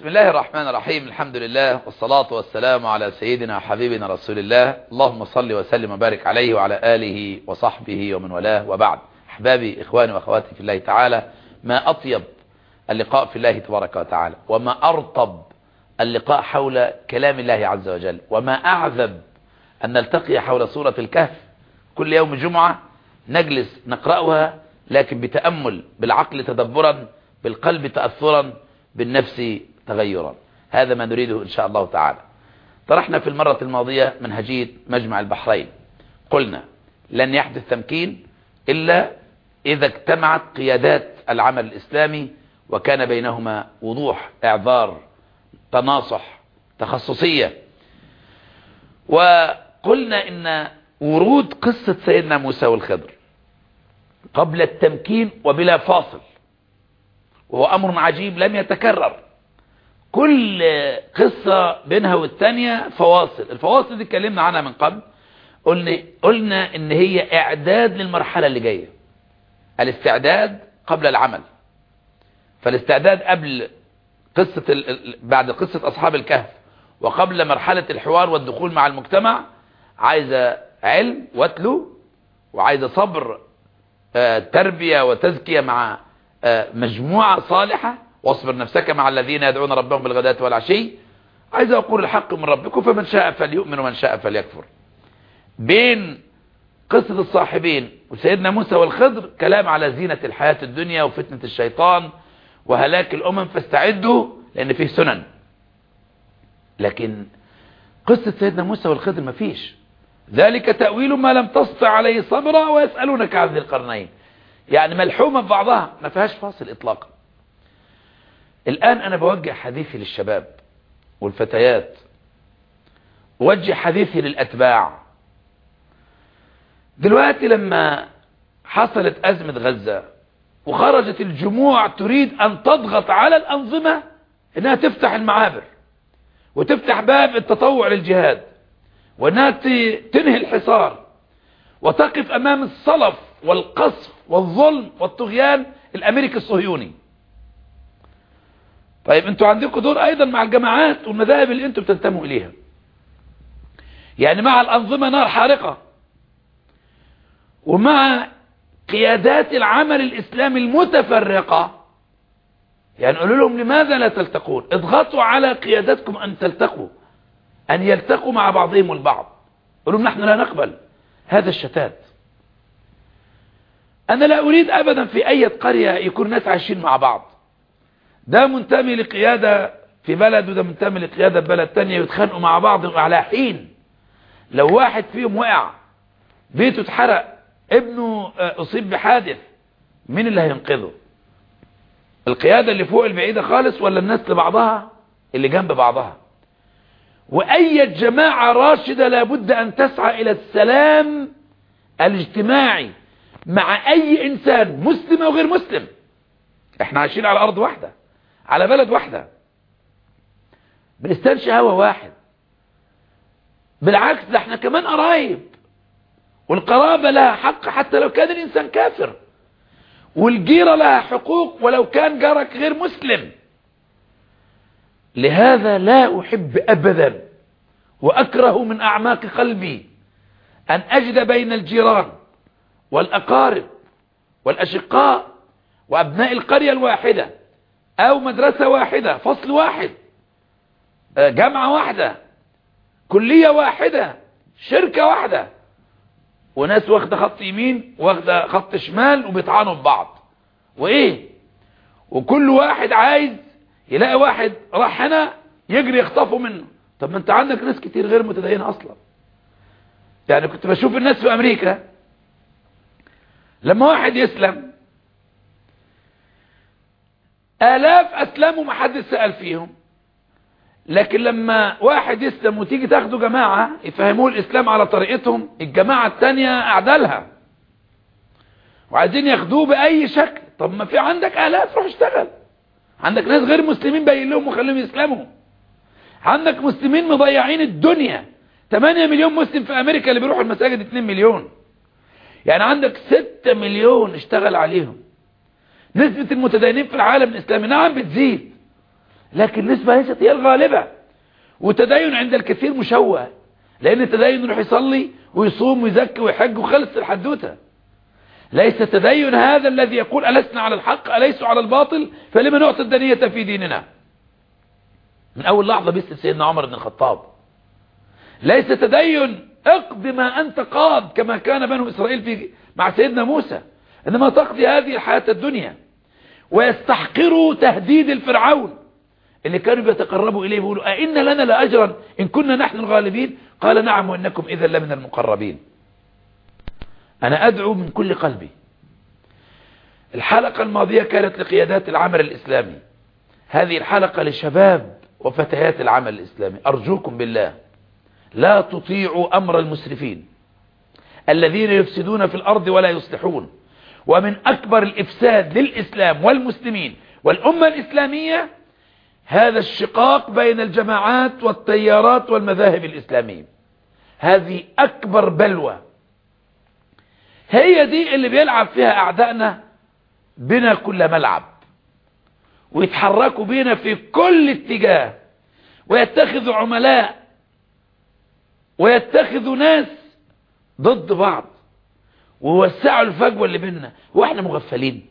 بسم الله الرحمن الرحيم. الحمد لله والصلاة والسلام على سيدنا وحبيبنا رسول الله. اللهم صل وسلم وبارك عليه وعلى آله وصحبه ومن والاه وبعد. أحبابي إخواني وأخواتي في الله تعالى ما أطيب اللقاء في الله تبارك وتعالى وما أرطب اللقاء حول كلام الله عز وجل وما أعذب أن نلتقي حول سورة الكهف. كل يوم جمعة نجلس نقرأها لكن بتأمل بالعقل تدبرا بالقلب تأثرا بالنفس تغيرا. هذا ما نريده إن شاء الله تعالى. طرحنا في المرة الماضية منهجية مجمع البحرين. قلنا لن يحدث تمكين إلا إذا اجتمعت قيادات العمل الإسلامي وكان بينهما وضوح إعذار تناصح تخصصية. وقلنا إن ورود قصة سيدنا موسى والخضر قبل التمكين وبلا فاصل وهو أمر عجيب لم يتكرر. كل قصة بينها والتانية فواصل. الفواصل دي اتكلمنا عنها من قبل. قلنا, قلنا إن هي إعداد للمرحلة اللي جاية. الاستعداد قبل العمل. فالاستعداد قبل قصة ال... بعد قصة أصحاب الكهف وقبل مرحلة الحوار والدخول مع المجتمع عايزة علم واتلو وعايزة صبر آه تربية وتزكية مع آه مجموعة صالحة واصبر نفسك مع الذين يدعون ربهم بالغداة والعشي. عايز أقول الحق من ربكم فمن شاء فليؤمن ومن شاء فليكفر. بين قصة الصاحبين وسيدنا موسى والخضر كلام على زينة الحياة الدنيا وفتنة الشيطان وهلاك الأمم فاستعدوا لأن فيه سنن. لكن قصة سيدنا موسى والخضر ما فيش. ذلك تأويل ما لم تستطع عليه صبرا ويسألونك عن ذي القرنين. يعني ملحومة ببعضها ما فيهاش فاصل إطلاقا. الآن أنا بوجه حديثي للشباب والفتيات. وجه حديثي للأتباع. دلوقتي لما حصلت أزمة غزة وخرجت الجموع تريد أن تضغط على الأنظمة أنها تفتح المعابر وتفتح باب التطوع للجهاد وأنها تنهي الحصار وتقف أمام الصلف والقصف والظلم والطغيان الأمريكي الصهيوني. طيب أنتوا عندكم دور أيضا مع الجماعات والمذاهب اللي أنتوا بتنتموا إليها. يعني مع الأنظمة نار حارقة. ومع قيادات العمل الإسلامي المتفرقة. يعني قولوا لهم لماذا لا تلتقون؟ اضغطوا على قياداتكم أن تلتقوا. أن يلتقوا مع بعضهم البعض. قولوا نحن لا نقبل هذا الشتات. أنا لا أريد أبدا في أي قرية يكون ناس عايشين مع بعض. ده منتمي لقيادة في بلد وده منتمي لقيادة بلد تانية يتخانقوا مع بعض على حين لو واحد فيهم وقع بيته اتحرق ابنه أصيب بحادث مين اللي هينقذه؟ القيادة اللي فوق البعيدة خالص ولا الناس لبعضها؟ اللي جنب بعضها. وأي جماعة راشدة لابد أن تسعى إلى السلام الاجتماعي مع أي إنسان مسلم أو غير مسلم. إحنا عايشين على أرض واحدة. على بلد واحدة. بنستنشي هوا واحد. بالعكس ده إحنا كمان قرايب. والقرابة لها حق حتى لو كان الإنسان كافر. والجيرة لها حقوق ولو كان جارك غير مسلم. لهذا لا أحب ابدا وأكره من أعماق قلبي أن أجد بين الجيران والأقارب والأشقاء وأبناء القرية الواحدة. أو مدرسة واحدة فصل واحد. جامعة واحدة. كلية واحدة. شركة واحدة. وناس واخدة خط يمين واخدة خط شمال وبيطعنوا ببعض وإيه؟ وكل واحد عايز يلاقي واحد راح هنا يجري يخطفه منه. طب ما انت عندك ناس كتير غير متدينة أصلا. يعني كنت بشوف الناس في أمريكا لما واحد يسلم آلاف أسلموا ما سأل فيهم. لكن لما واحد يسلم وتيجي تاخده جماعة يفهموه الإسلام على طريقتهم الجماعة التانية أعدالها وعايزين ياخدوه بأي شكل. طب ما في عندك آلاف روح اشتغل. عندك ناس غير مسلمين باين لهم وخليهم يسلموا. عندك مسلمين مضيعين الدنيا. 8 مليون مسلم في أمريكا اللي بيروحوا المساجد 2 مليون. يعني عندك 6 مليون اشتغل عليهم. نسبة المتدينين في العالم الإسلامي نعم بتزيد لكن النسبة ليست هي الغالبة وتدين عند الكثير مشوه لأن التدين يروح يصلي ويصوم ويزكي ويحج وخلص الحدوتة. ليس تدين هذا الذي يقول ألسنا على الحق أليسوا على الباطل؟ فلما نعطي الدنية في ديننا؟ من أول لحظة بيسأل سيدنا عمر بن الخطاب. ليس تدين اقض ما أنت قاض كما كان بنو إسرائيل في مع سيدنا موسى. إنما تقضي هذه الحياة الدنيا ويستحقروا تهديد الفرعون. اللي كانوا بيتقربوا إليه بيقولوا أئن لنا لأجرا إن كنا نحن الغالبين؟ قال نعم وإنكم إذا لمن المقربين. أنا أدعو من كل قلبي. الحلقة الماضية كانت لقيادات العمل الإسلامي. هذه الحلقة لشباب وفتيات العمل الإسلامي. أرجوكم بالله لا تطيعوا أمر المسرفين الذين يفسدون في الأرض ولا يصلحون. ومن أكبر الإفساد للإسلام والمسلمين والأمة الإسلامية هذا الشقاق بين الجماعات والتيارات والمذاهب الإسلامية. هذه أكبر بلوى. هي دي اللي بيلعب فيها أعدائنا بنا كل ملعب. ويتحركوا بينا في كل اتجاه. ويتخذوا عملاء. ويتخذوا ناس ضد بعض. ووسعوا الفجوة اللي بيننا وإحنا مغفلين.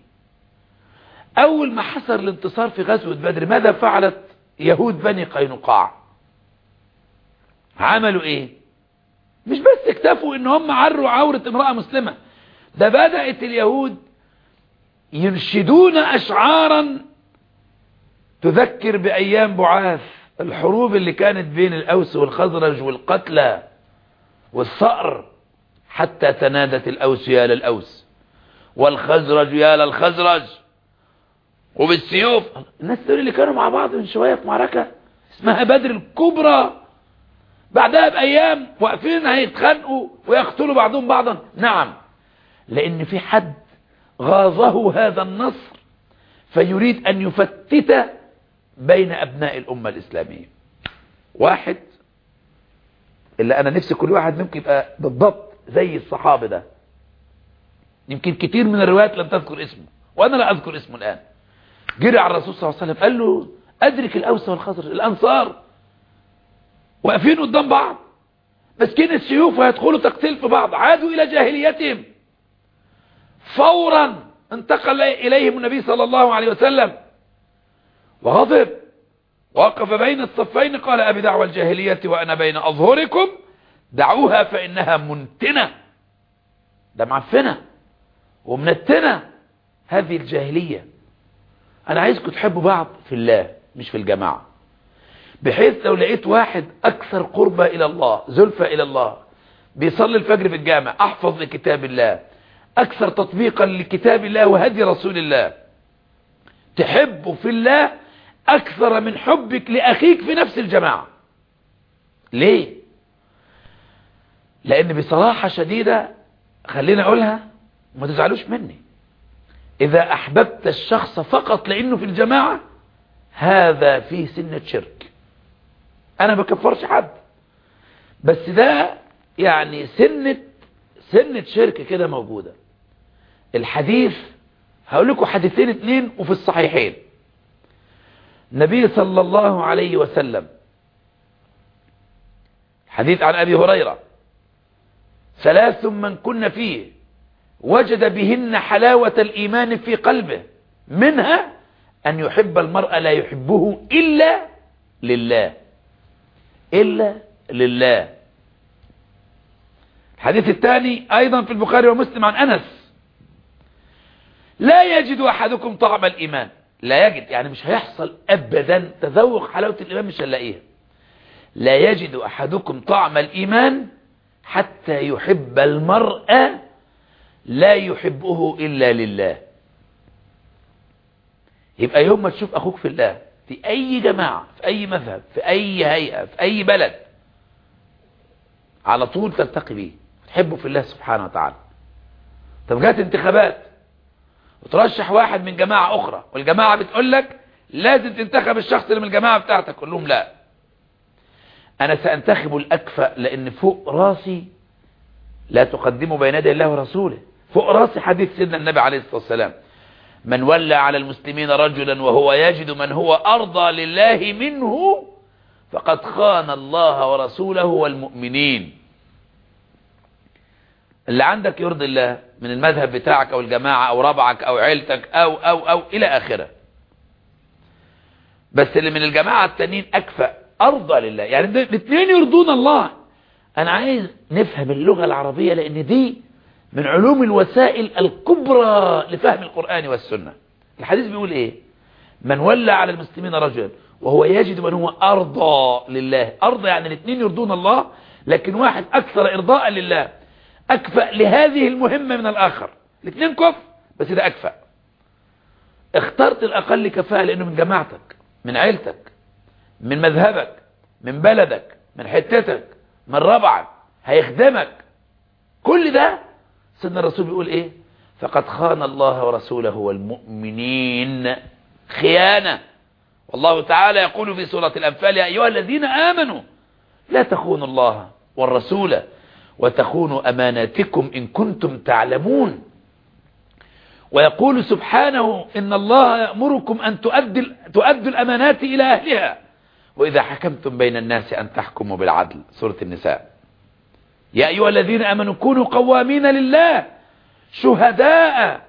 أول ما حصل الانتصار في غزوة بدر ماذا فعلت يهود بني قينقاع؟ عملوا إيه؟ مش بس اكتفوا إن هم عروا عورة امرأة مسلمة ده بدأت اليهود ينشدون اشعارا تذكر بأيام بعاث الحروب اللي كانت بين الأوس والخزرج والقتلى والثأر حتى تنادت الأوس يا للأوس والخزرج يا للخزرج وبالسيوف الناس دول اللي كانوا مع بعض من شوية في معركة اسمها بدر الكبرى. بعدها بأيام واقفين هيتخانقوا ويقتلوا بعضهم بعضا. نعم لأن في حد غاظه هذا النصر فيريد أن يفتت بين أبناء الأمة الإسلامية. واحد اللي أنا نفسي كل واحد ممكن يبقى بالضبط. زي الصحابي ده. يمكن كتير من الروايات لم تذكر اسمه وأنا لا أذكر اسمه الآن. جري على الرسول صلى الله عليه وسلم قال له أدرك الأوس والخزرج الأنصار واقفين قدام بعض ماسكين السيوف ويدخلوا تقتيل في بعض عادوا إلى جاهليتهم. فورا انتقل إليهم النبي صلى الله عليه وسلم. وغضب. وقف بين الصفين قال أبي دعوى الجاهلية وأنا بين أظهركم دعوها فإنها منتنة. ده معفنة ومنتنة. هذه الجاهلية. أنا عايزكم تحبوا بعض في الله مش في الجماعة. بحيث لو لقيت واحد أكثر قربة إلى الله زلفة إلى الله بيصلي الفجر في الجامع أحفظ لكتاب الله أكثر تطبيقا لكتاب الله وهدي رسول الله. تحبه في الله أكثر من حبك لأخيك في نفس الجماعة. ليه؟ لأن بصراحة شديدة خلينا أقولها ما تزعلوش مني. إذا أحببت الشخص فقط لأنه في الجماعة هذا فيه سنة شرك أنا ما بكفرش حد. بس ده يعني سنة سنة شرك كده موجودة. الحديث هقول لكم حديثين اتنين وفي الصحيحين. النبي صلى الله عليه وسلم حديث عن أبي هريرة. ثلاث من كن فيه وجد بهن حلاوة الإيمان في قلبه منها أن يحب المرء لا يحبه إلا لله إلا لله. الحديث الثاني أيضا في البخاري ومسلم عن أنس. لا يجد أحدكم طعم الإيمان. لا يجد يعني مش هيحصل أبدا تذوق حلاوة الإيمان مش هنلاقيها. لا يجد أحدكم طعم الإيمان حتى يحب المرء لا يحبه إلا لله. يبقى يوم ما تشوف أخوك في الله في أي جماعة في أي مذهب في أي هيئة في أي بلد على طول تلتقي بيه تحبه في الله سبحانه وتعالى. طب جات انتخابات وترشح واحد من جماعة أخرى والجماعة بتقول لك لازم تنتخب الشخص اللي من الجماعة بتاعتك قول لهم لا. أنا سأنتخب الأكفأ لأن فوق راسي لا تقدموا بين يدي الله ورسوله. فوق راسي حديث سيدنا النبي عليه الصلاة والسلام. من ولى على المسلمين رجلا وهو يجد من هو أرضى لله منه فقد خان الله ورسوله والمؤمنين. اللي عندك يرضي الله من المذهب بتاعك أو الجماعة أو ربعك أو عيلتك أو أو أو إلى آخره. بس اللي من الجماعة التانيين أكفأ. أرضى لله. يعني الاثنين يرضون الله. أنا عايز نفهم اللغة العربية لأن دي من علوم الوسائل الكبرى لفهم القرآن والسنة. الحديث بيقول إيه؟ من ولى على المسلمين رجلا وهو يجد من هو أرضى لله. أرضى يعني الاثنين يرضون الله لكن واحد أكثر إرضاء لله. أكفأ لهذه المهمة من الآخر. الاثنين كف بس ده أكفأ. اخترت الأقل كفاءة لأنه من جماعتك من عيلتك. من مذهبك من بلدك من حتتك من ربعك هيخدمك. كل ده سيدنا الرسول بيقول إيه؟ فقد خان الله ورسوله والمؤمنين خيانة. والله تعالى يقول في سورة الأنفال يا أيها الذين آمنوا لا تخونوا الله والرسول وتخونوا أماناتكم إن كنتم تعلمون. ويقول سبحانه إن الله يأمركم أن تؤدوا الأمانات إلى أهلها. وإذا حكمتم بين الناس أن تحكموا بالعدل. سورة النساء. يا أيها الذين أمنوا كونوا قوامين لله شهداء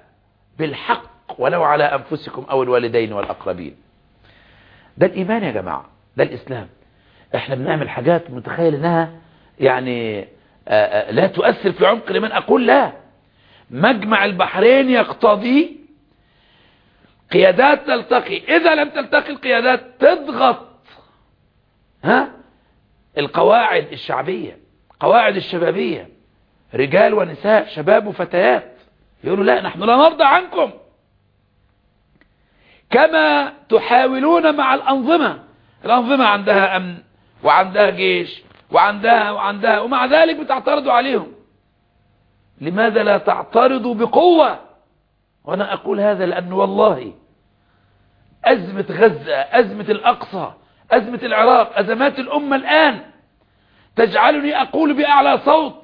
بالحق ولو على أنفسكم أو الوالدين والأقربين. ده الإيمان يا جماعة. ده الإسلام. إحنا بنعمل حاجات متخيل إنها يعني آآ آآ لا تؤثر في عمق لمن أقول لا. مجمع البحرين يقتضي قيادات تلتقي إذا لم تلتقي القيادات تضغط ها؟ القواعد الشعبية قواعد الشبابية. رجال ونساء شباب وفتيات. يقولوا لا نحن لا نرضى عنكم. كما تحاولون مع الأنظمة. الأنظمة عندها أمن وعندها جيش وعندها وعندها ومع ذلك بتعترضوا عليهم. لماذا لا تعترضوا بقوة؟ وأنا أقول هذا لأن والله أزمة غزة أزمة الأقصى أزمة العراق أزمات الأمة الآن. تجعلني أقول بأعلى صوت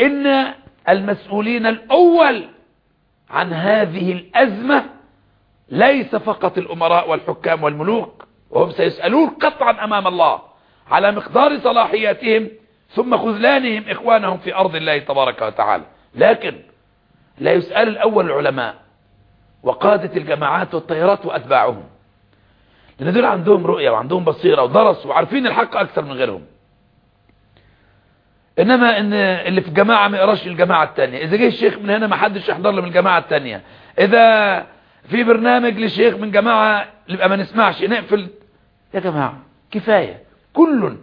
إن المسؤولين الأول عن هذه الأزمة ليس فقط الأمراء والحكام والملوك وهم سيسألون قطعا أمام الله على مقدار صلاحياتهم ثم خذلانهم إخوانهم في أرض الله تبارك وتعالى. لكن لا يسأل الأول العلماء وقادة الجماعات والطيارات وأتباعهم. لأن دول عندهم رؤية وعندهم بصيرة ودرسوا وعارفين الحق أكثر من غيرهم. إنما إن اللي في الجماعة ما يقراش الجماعة التانية. إذا جه الشيخ من هنا ما حدش يحضر له من الجماعة التانية. إذا في برنامج لشيخ من جماعة يبقى ما نسمعش نقفل. يا جماعة كفاية. كل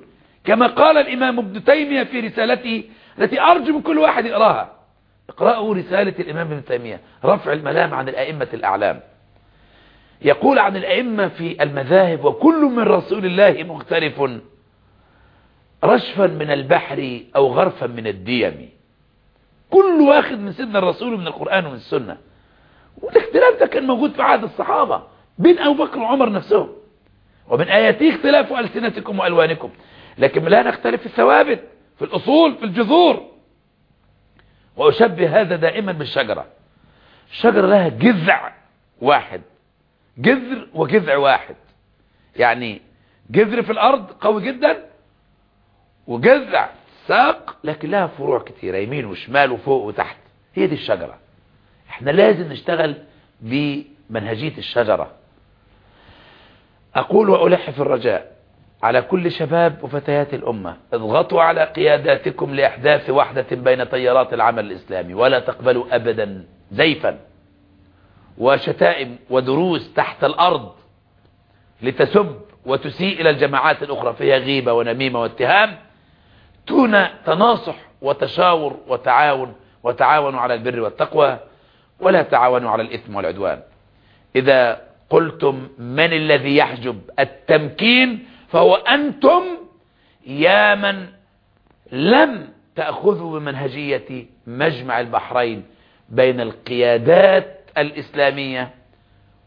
كما قال الإمام ابن تيمية في رسالته التي أرجو من كل واحد يقراها. اقرأوا رسالة الإمام ابن تيمية رفع الملام عن الأئمة الأعلام. يقول عن الأئمة في المذاهب وكل من رسول الله مختلف رشفا من البحر أو غرفا من الديم. كل واخد من سيدنا الرسول من القرآن ومن السنة. والاختلاف ده كان موجود في عهد الصحابة بين أبو بكر وعمر نفسهم. ومن آياته اختلاف ألسنتكم وألوانكم. لكن لا نختلف في الثوابت في الأصول في الجذور. وأشبه هذا دائما بالشجرة. الشجرة لها جذع واحد. جذر وجذع واحد. يعني جذر في الأرض قوي جدا وجذع ساق لكن لها فروع كتيرة يمين وشمال وفوق وتحت. هي دي الشجرة. إحنا لازم نشتغل بمنهجية الشجرة. أقول وألح في الرجاء. على كل شباب وفتيات الأمة اضغطوا على قياداتكم لإحداث وحدة بين تيارات العمل الإسلامي ولا تقبلوا أبدا زيفا. وشتائم ودروس تحت الأرض لتسب وتسيء إلى الجماعات الأخرى فيها غيبة ونميمة واتهام دون تناصح وتشاور وتعاون وتعاونوا على البر والتقوى ولا تعاونوا على الإثم والعدوان. إذا قلتم من الذي يحجب التمكين فهو أنتم يا من لم تأخذوا بمنهجية مجمع البحرين بين القيادات الإسلامية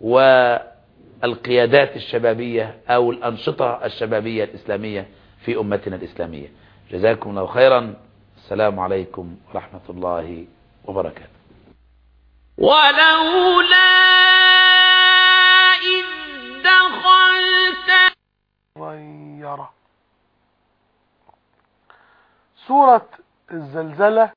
والقيادات الشبابية أو الأنشطة الشبابية الإسلامية في أمتنا الإسلامية. جزاكم الله خيرا. السلام عليكم ورحمة الله وبركاته. ولولا إذ دخلت غيره سورة الزلزلة